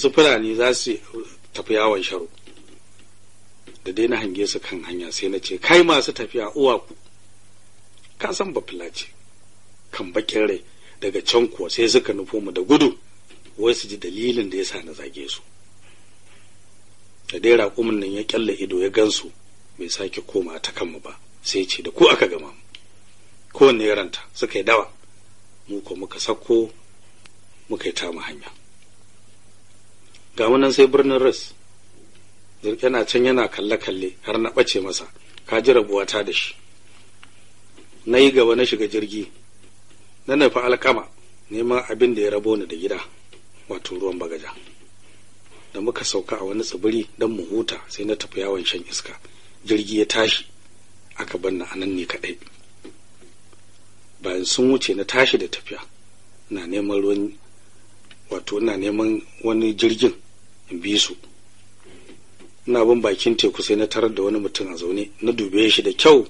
wasu fulani za su tafi yawon sharo da dai na hange su kan hanya sai na ce kai masu tafiya uwa ku. Ka san ba ce kan bakin rai daga can kuwa sai suka nufo mu da gudu wai su ji dalilin da ya sa na zage su. Da dai raƙumin nan ya kyalle ido ya gansu bai sake koma ta kanmu ba sai ce da ku aka gama mu. Kowanne ya ranta suka yi dawa mu ko muka sako muka yi tamu hanya. Ga nan sai birnin ris. Zirke na can yana kalle-kalle har na ɓace masa. Ka ji rabuwata da shi. Na yi gaba na shiga jirgi. Na nufi alkama neman abin da ya rabo ni da gida wato ruwan bagaja. Da muka sauka a wani tsibiri don mu huta sai na tafi yawon shan iska. Jirgi ya tashi aka banna a nan ne kaɗai. Bayan sun wuce na tashi da tafiya. Na neman ruwan wato ina neman wani jirgin. In bi su. Ina bin bakin teku sai na tarar da wani mutum a zaune. Na dube shi da kyau.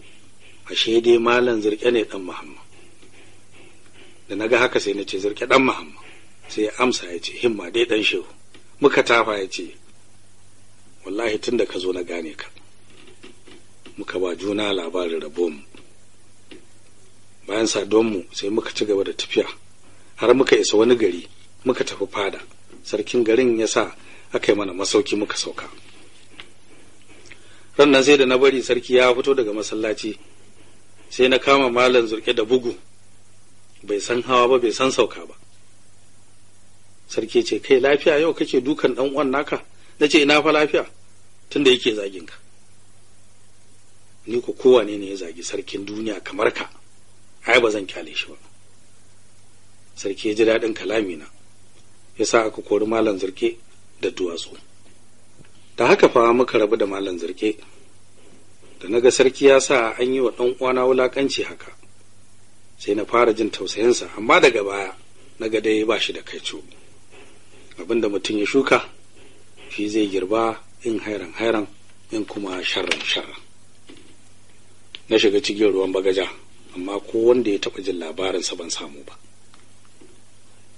Ashe dai malam zirke ne dan muhammad. Da na ga haka sai na ce zirke dan muhammad. Sai ya amsa ya ce himma dai dan shehu. Muka tafa ya ce wallahi tun da ka zo na gane ka. Muka ba juna labarin rabonmu bayan mu sai muka ci gaba da tafiya. Har muka isa wani gari muka tafi fada. Sarkin garin ya sa aka yi mana masauki muka sauka. Rannan sai da na bari sarki ya fito daga masallaci sai na kama malam zurke da bugu bai san hawa ba bai san sauka ba. Sarki ce kai lafiya yau kake dukan dan uwan naka? Na ce ina fa lafiya tunda yake zagin ka. Ni ko kowane ne ya zagi sarkin duniya kamar ka ai ba zan ƙyale shi ba. Sarki ya ji daɗin kalamina ya sa aka kori malam zirke da duwatsu. Da haka fa muka rabu da malam zirke da na ga sarki ya sa an yi wa ɗan uwana wulaƙanci haka sai na fara jin tausayinsa amma daga baya na ga dai ba shi da kaico abin da mutum ya shuka shi zai girba in hairan hairan in kuma sharran sharran. Na shiga cikin ruwan bagaja amma ko wanda ya taɓa jin labarinsa ban samu ba.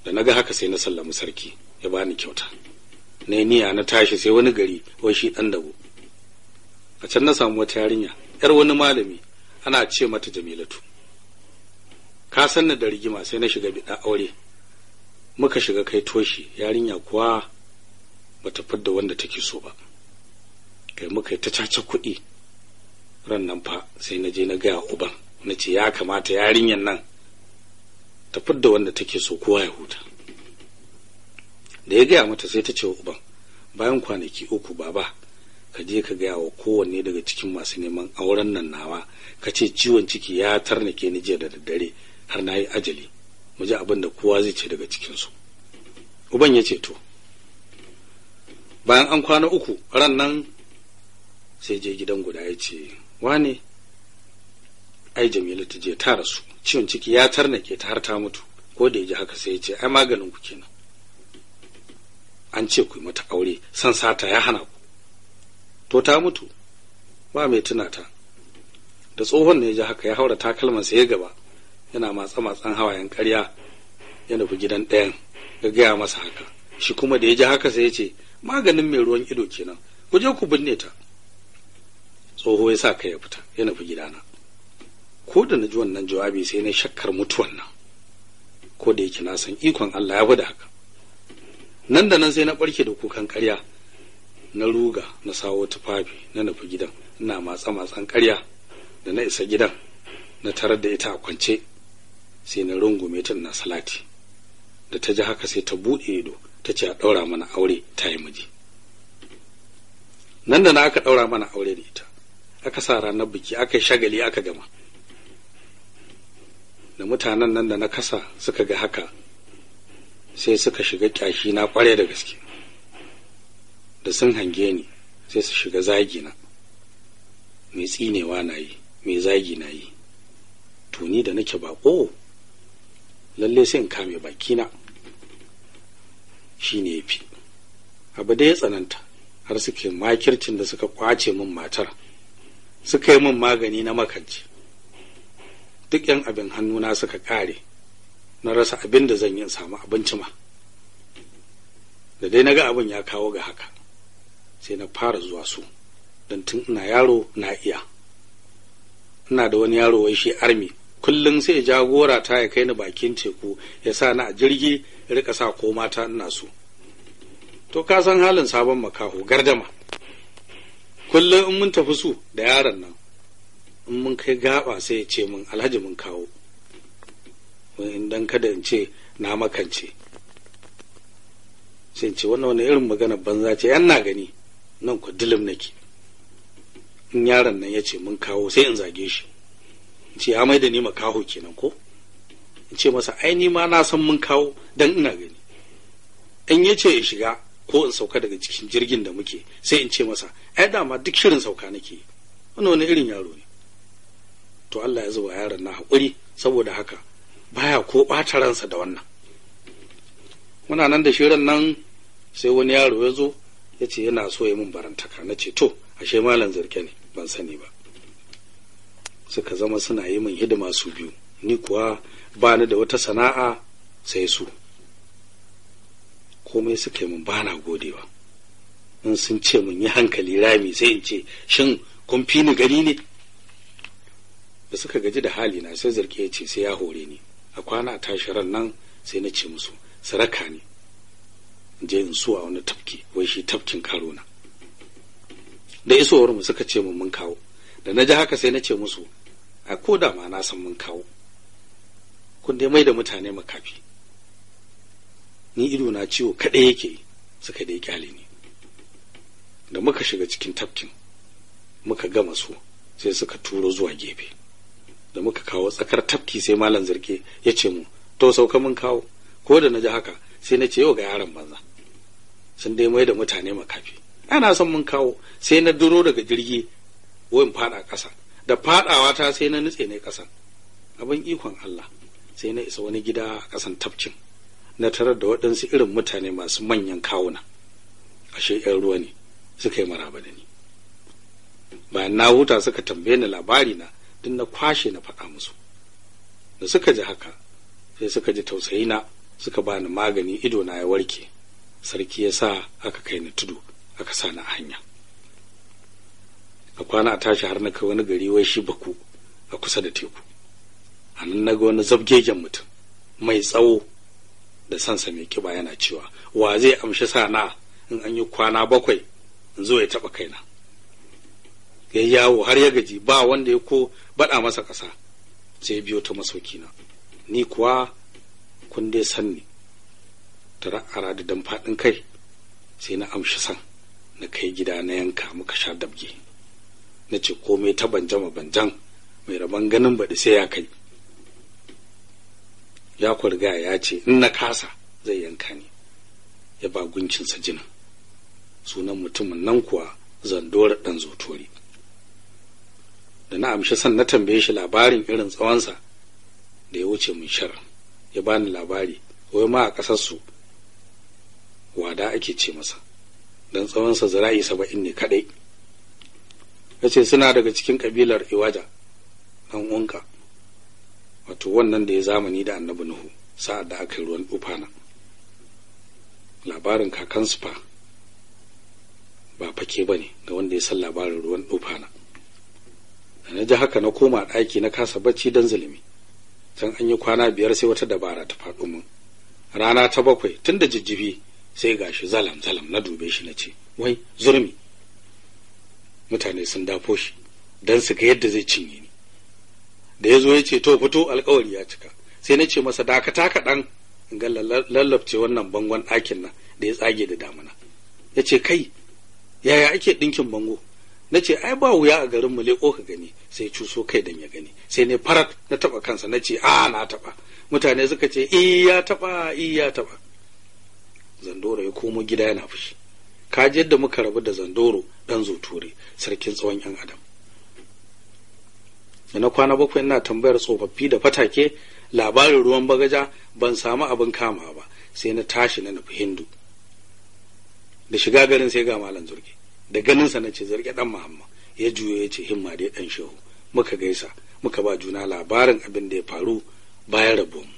Da na ga haka sai na sallami sarki ya bani kyauta. Na yi niyya na tashi sai wani gari wai shi ɗan dabo. A can na samu wata yarinya yar wani malami ana ce mata jamilatu. Ka san da rigima sai na shiga biɗa aure. Muka shiga kai toshi yarinya kuwa bata fidda wanda take so ba. Kai muka yi ta caca kuɗi. Ran nan fa sai na je na gaya uban na ce ya kamata yarinyan nan ta fidda wanda take so kowa ya huta. Da ya gaya mata sai ta ce uban bayan kwanaki uku baba ka je ka gaya wa kowanne daga cikin masu neman auren nan nawa ka ce ciwon ciki ya tarnake ni jiya da daddare har na yi ajali. Mu ji abin da kowa zai ce daga cikinsu. Uban ya ce to bayan an kwana uku ran nan sai je gidan guda ya ce wane? Ai jamila ta je ta rasu. Ciwon ciki ya tarnake ta har ta mutu. Ko da ya ji haka sai ya ce ai maganin ku kenan. An ce ku yi mata aure san sata ya hana ku. To ta mutu ba mai tuna ta da tsohon ne ya ji haka ya haura takalman sa ya gaba yana matsa matsan hawayen ƙarya ya nufi gidan ɗayan ya gaya masa haka. Shi kuma da ya ji haka sai ya ce maganin mai ruwan ido kenan ku je ku binne ta. Tsoho ya sa kai ya fita ya nufi gidana. Ko da na ji wannan jawabi sai na shakkar mutuwan nan. Ko da yake na san ikon Allah ya ba da haka. Nan da nan sai na barke da kukan ƙarya. Na ruga na sawo tufafi na nufi gidan. Ina matsa matsan ƙarya da na isa gidan. Na tarar da ita a kwance sai na rungume ta na salati. Da ta ji haka sai ta buɗe ido ta ce a ɗaura mana aure ta yi miji. Nan da na aka ɗaura mana aure da ita aka sa ranar biki aka yi shagali aka gama. Da mutanen nan da na kasa suka ga haka sai suka shiga kyashi na kware da gaske. Da sun hange ni sai su shiga zagi na. Mai tsinewa na yi mai zagi na yi. To ni da nake bako lalle sai in kame bakina. Shi ne fi. Abu da ya tsananta har suke makircin da suka ƙwace min matar. Suka yi min magani na makanci duk yan abin hannuna suka kare na rasa abin da zan yi samu abinci ma. Da dai na ga abin ya kawo ga haka sai na fara zuwa su. Don tun ina yaro na iya. Ina da wani yaro wai shi armi kullum sai jagora ta ya kai ni bakin teku ya sa ni a jirgi ya riƙa sa ko mata ina so. To ka san halin sabon makaho gardama. Kullum in mun tafi su da yaron nan in mun kai gaba sai ya ce min alhaji mun kawo. In dan kada in ce na makance. Sai ce wannan wani irin magana banza ce yan na gani nan ku dilim nake. In yaron nan ya ce mun kawo sai in zage shi. In ce ya mai da ni makaho kenan ko? In ce masa ai ni ma na san mun kawo dan ina gani. In ya ce ya shiga ko in sauka daga cikin jirgin da muke sai in ce masa ai dama duk shirin sauka nake. Wani wani irin yaro ne. To Allah ya zuba yaron na haƙuri saboda haka baya ko ɓata ransa da wannan. Muna nan da shirin nan sai wani yaro ya zo ya ce yana so ya min barantaka. Na ce to ashe malam zarke ne ban sani ba. Suka zama suna yi min hidima su biyu. Ni kuwa ba ni da wata sana'a sai su. Komai suka yi min bana godewa. In sun ce min yi hankali rami sai in ce shin kun fi ni gani ne? Da suka gaji da hali na sai zarke ya ce sai ya hore ni. A kwana a tashi ran nan sai na ce musu saraka ne. Je in suwa wani tafki wai shi tafkin karo na. Da isowar mu suka ce mun mun kawo. Da na ji haka sai na ce musu a ko da ma na san mun kawo. Kun dai mai da mutane makafi. Ni ido na ciwo kaɗai yake suka dai ƙyale ni. Da muka shiga cikin tafkin muka gama su sai suka turo zuwa gefe. Da muka kawo tsakar tafki sai malam zarge ya ce mu to sauka mun kawo. Ko da na ji haka sai na ce yau ga yaron banza. Sun dai mai da mutane makafi. Ana son mun kawo sai na duro daga jirgi wayin fada ƙasa. Da fadawa ta sai na nutse ne ƙasan. Abin ikon Allah sai na isa wani gida a ƙasan tafkin. Na tarar da waɗansu irin mutane masu manyan kawuna. Ashe 'yan ruwa ne suka yi maraba da ni. Bayan na huta suka tambaye ni labari na duk na kwashe na faɗa musu. Da suka ji haka sai suka ji tausayi na suka bani magani ido na ya warke. Sarki ya sa aka kai ni tudu aka sa ni a hanya. A kwana a tashi har na kai wani gari wai shi baku a kusa da teku. A nan na ga wani zabgegen mutum mai tsawo da sansa mai kiba yana cewa wa zai amshi sana in an yi kwana bakwai in zo ya taɓa kaina? Ya yawo har ya gaji ba wanda ya ko baɗa masa ƙasa. Sai biyo ta masaukina ni kuwa kun dai san ni. Tara da dan faɗin kai. Sai na amshi san. Na kai gida na yanka muka sha dabge. Na ce komai ta banjama banjan. Mai rabon ganin baɗi sai ya kai. Ya kurga ya ce in na kasa zai yanka ni. Ya ba gunkinsa jinin. Sunan mutumin nan kuwa zandora ɗan zotori da na amshi san na tambaye shi labarin irin tsawonsa da ya wuce mun shar ya bani labari wai ma a ƙasarsu wada ake ce masa don tsawonsa zira'i saba'in ne kaɗai. Ya ce suna daga cikin ƙabilar iwaja ɗan unka wato wannan da ya zamani da annabi nuhu sa'ad da aka yi ruwan ufana labarin kakansu fa ba fake ba ne ga wanda ya san labarin ruwan ufana da na ji haka na koma ɗaki na kasa bacci don zulumi. Can an yi kwana biyar sai wata dabara ta faɗo min. Rana ta bakwai tun da jijjibi sai gashi zalam zalam na dube shi na ce wai zurmi mutane sun dafo shi don su ga yadda zai cinye ni. Da ya zo ya ce to fito alkawari ya cika. Sai na ce masa dakata kaɗan. In ga lallabce wannan bangon ɗakin nan da ya tsage da damuna. Ya ce kai yaya ake ɗinkin bango? Na ce ai ba wuya a garin mu leƙo ka gani. Sai cuso kai dan ya gani. Sai ne farat na taɓa kansa na ce a na taɓa. Mutane suka ce i ya taɓa i ya taɓa. Zandoro ya komo gida yana fushi. Ka ji yadda muka rabu da zandoro ɗan zoture sarkin tsawon yan adam. Da na kwana bakwai ina tambayar tsofaffi da fatake labarin ruwan bagaja ban samu abin kama ba. Sai na tashi na nufi hindu. Da shiga garin sai ga malam zurge da ganinsa na ce zarge dan muhammad. Ya juyo ya ce himma dai dan shehu. Muka gaisa muka ba juna labarin abin da ya faru bayan rabuwan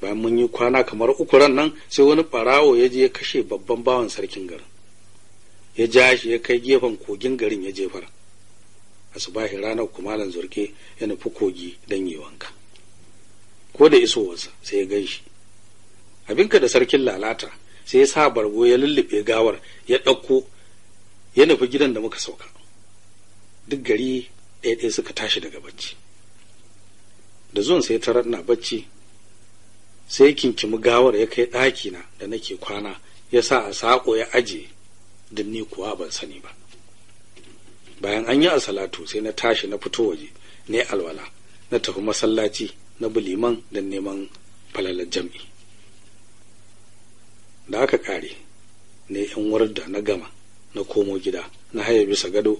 bayan mun yi kwana kamar uku ran nan sai wani ɓarawo ya je ya kashe babban bawan sarkin garin. Ya ja shi ya kai gefen kogin garin ya jefar. Asubahi ranar kumalan zurke ya nufi kogi don yi wanka. Ko da isowarsa sai ya gan shi. Abinka da sarkin lalata sai ya sa bargo ya lullube gawar ya ɗauko ya nufi gidan da muka sauka. Duk gari ɗaya suka tashi daga bacci. Da zuwan sai tarar na bacci sai kinkimi gawar ya kai ɗakina da nake kwana ya sa a saƙo ya aje don ni kuwa ban sani ba. Bayan an yi a salatu sai na tashi na fito waje ne alwala na tafi masallaci na buliman don neman falalar jam'i. Da aka ƙare ne yan da na gama na komo gida na haya bisa gado